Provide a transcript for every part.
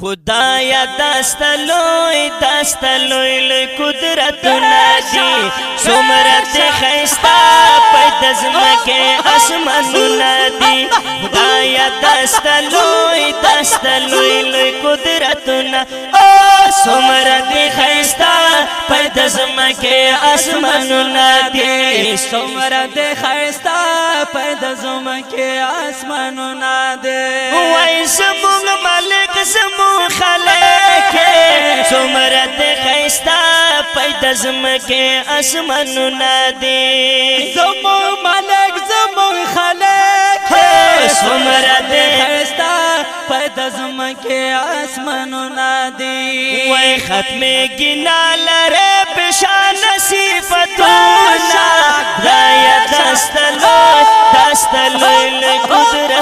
خدایا داستلوی داستلوی لوی قدرت ندی سمرت خیستا پید از مکه اسمان ندی خدایا داستلوی داستلوی لوی قدرت ندی سمرت خیستا پید از مکه اسمان ندی سمرت خیستا پیدا زما کې اسمانو نه ده وای زمون مالک زمون خلک سمرت خيستا پیدا زما کې اسمانو نه ده زمون مالک زمون خلک سمرت خيستا پد زمکه اسمنونه دی وای ختمه گنا لره پشان قدرت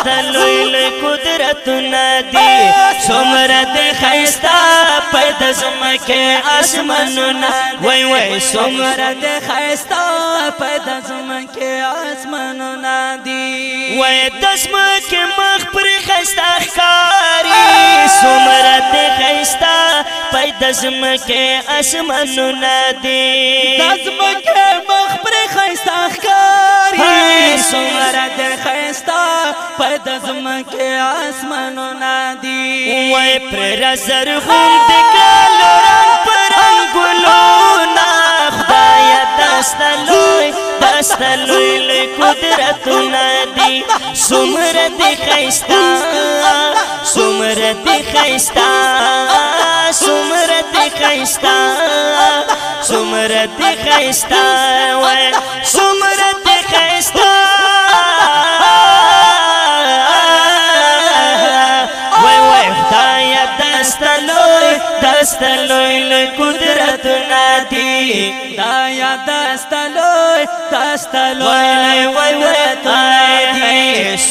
ستلوی لوی قدرتونه دي څومره دې خیستا پیدا زمکه اسمانونه وای وای څومره دې خیستا پیدا زمکه اسمانونه دي وای د زمکه مخ پر خیستا ښکاری څومره دې خیستا پیدا زمکه اسمانونه دي د زمکه مخ پر خیستا ښکاری څومره دې خیستا پد زما کې اسمانو نادي وای پر زر غون د کالو رنگ پر انګلو نا خدای دستلوي دستلوي لوي قدرت نادي سمره دي خيستا سمره دي خيستا سمره دي خيستا سمره دي خيستا وای سمره دي خيستا داستلوی لوی قدرت ندی دا یا داستلوی داستلوی لوی قدرت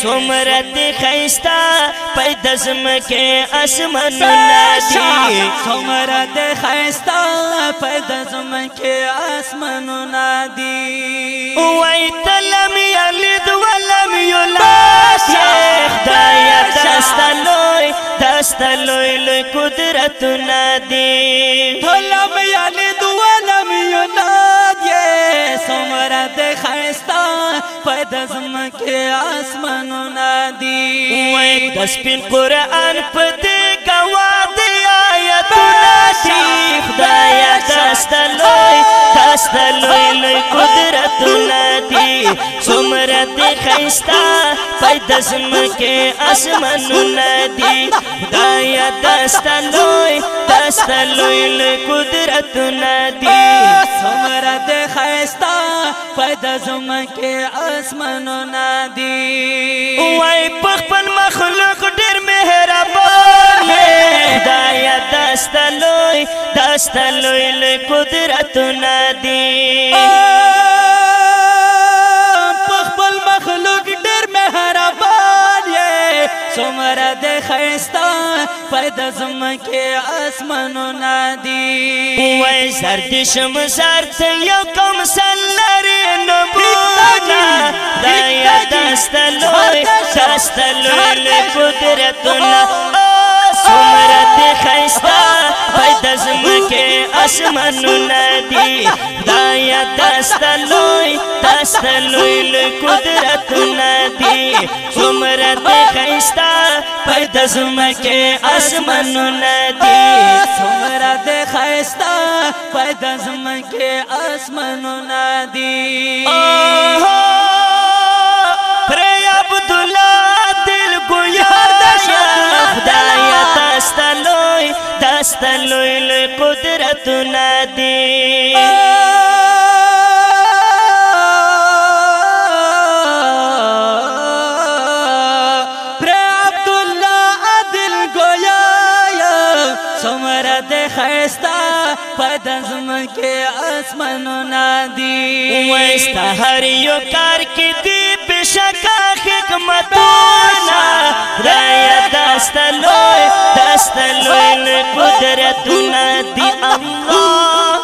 سمرت خیستا پید زمکه اسمن نادی سمرت خیستا پید زمکه اسمن نادی وای تلم یلد ولم یولاد خدای دستلوی دستلوی لوی قدرت نادی تلم یلد پد زمکه اسمانونه دی وای د سپین قران په دې گوا دی آیتونه دی خدای داستلوي داستلوي لوی قدرتونه سمرت خیستا پیدا زمکه اسمنونه دی خدایا دستلوی دستلوی لقدرتونه دی سمرت خیستا پیدا زمکه اسمنونه دی وای پخپل مخلوق ډیر مهربان خدایا دستلوی دستلوی لقدرتونه دی څومره د خيستا پر د زمکه اسمانو نادي وای سر دې شم سر ته یو کوم سلر نبونا دا یاد استلو استلو قدرتونه څومره دې خيستا پیدا زمکه اسمانو ندي دایا دستلوي دستلوي لوي قدرت ندي څومره دې خيستا پیدا زمکه اسمانو ندي څومره دې خيستا پیدا زمکه اسمانو ندي Esta lo poder a tu la del goya. Somar deja esta pa'das manqueas manonadi. Esta que que داستلوی داستلوی لوی قدرتونه دی الله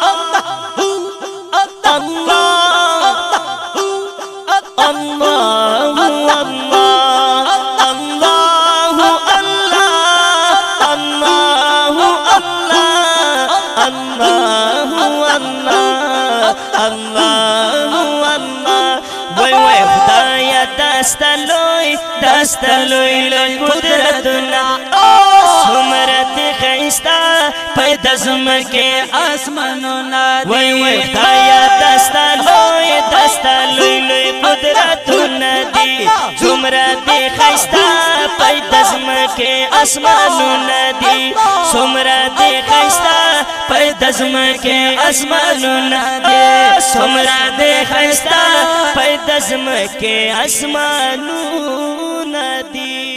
الله الله وای وای خدای تاسو دستلوی لوی قدرتنا سمرت خیستا پید زمکی آسمانونا وی وی خدایا دستلوی دستلوی لوی قدرتنا دی زمرت خیستا پای دسم کې اسمانو ندی سمره دې خستا پای دسم کې اسمانو ندی سمره دې خستا پای دسم کې اسمانو ندی